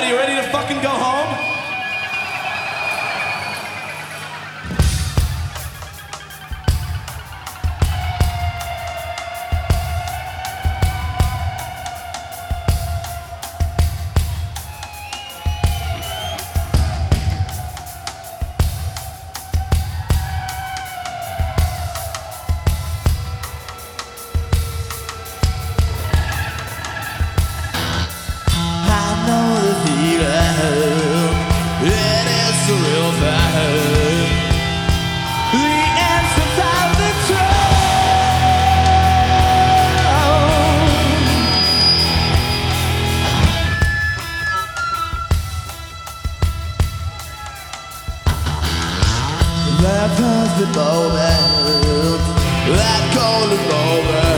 Are you ready to fucking go home? That moment. Call moment.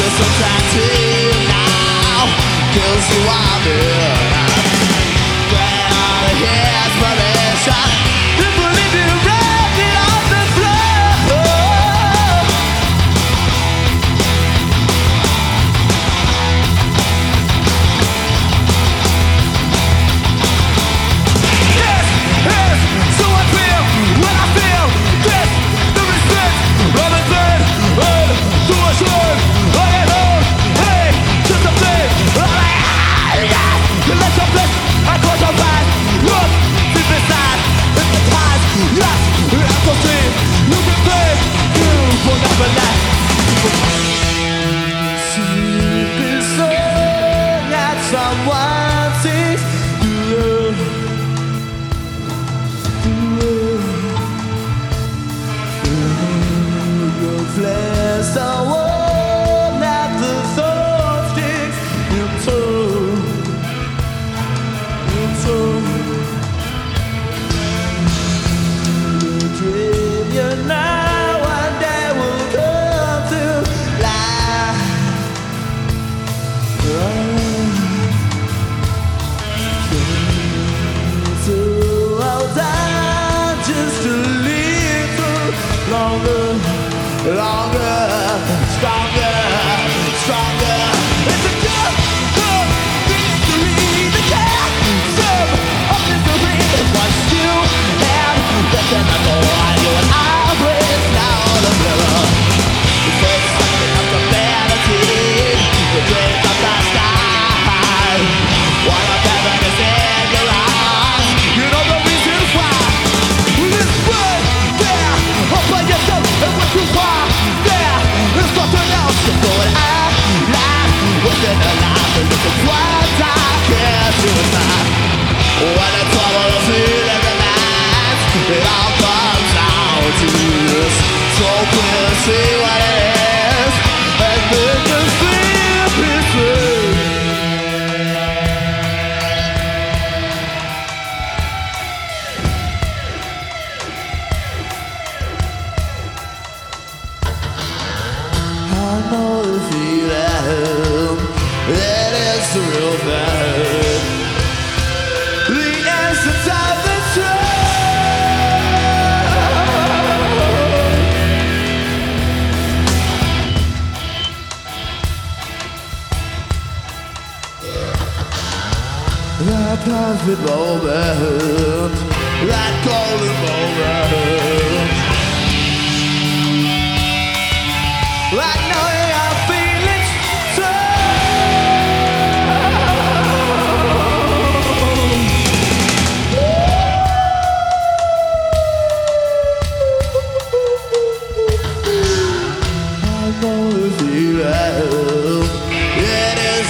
just attractive now. Cause you are there longer, stronger. feeling That is the real The essence of the truth. Perfect moment That golden moment. Like no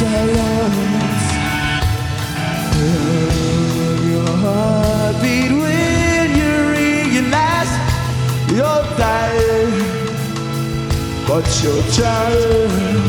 silence your heartbeat when you realize you're dying but you're trying